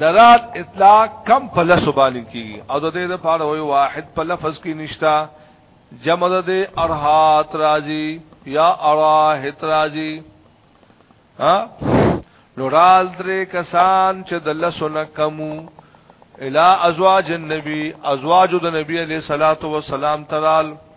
درات اطلاق کم په لسو باندې کیږي او د دې لپاره وي واحد په لفظ کې نشتا جمع د ارهات راځي یا اراهت راځي ها لورال درې کسان چې د لسو نه کمو الا ازواج النبي ازواج د نبی عليه صلوات و سلام تعالی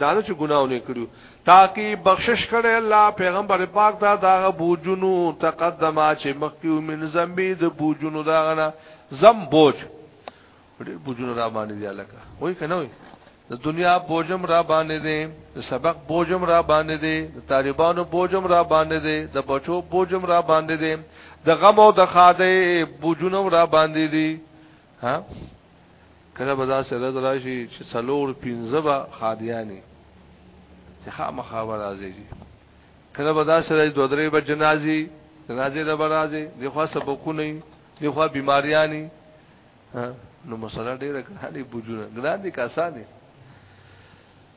ځانو چې ګناونه کړو تاکي بخشش کړي الله پیغمبر پاک دا دا بوجونو تقدمه چې مخکیو من زمبي د بوجونو دا غنا زم بوج ډېر بوجونو را باندې دی لکه وای کنه وای د دنیا بوجم را باندې دی د سبق بوجم را باندې دی د طالبانو بوجم را باندې دی د بچو بوجم را باندې دی د غم او د خاده بوجونو را باندې دی ها کله به دا سره راشي چې څلور پنځه به خادیانی چې خامخا به راځي کله به دا سره دوه درې به جنازي جنازې له به راځي د خوا سبقونه د خوا بیماریانی نو مسله ډیره ګرانه بوجونه ګران دي کاسانه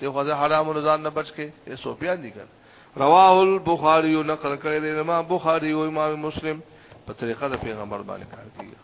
دی خو حرام نه ځان نه بچ کې یې سوپیان دي کړ رواه البخاری نقل کړی دی امام بخاری او امام مسلم په طریقه د پیغمبر باندې کار کوي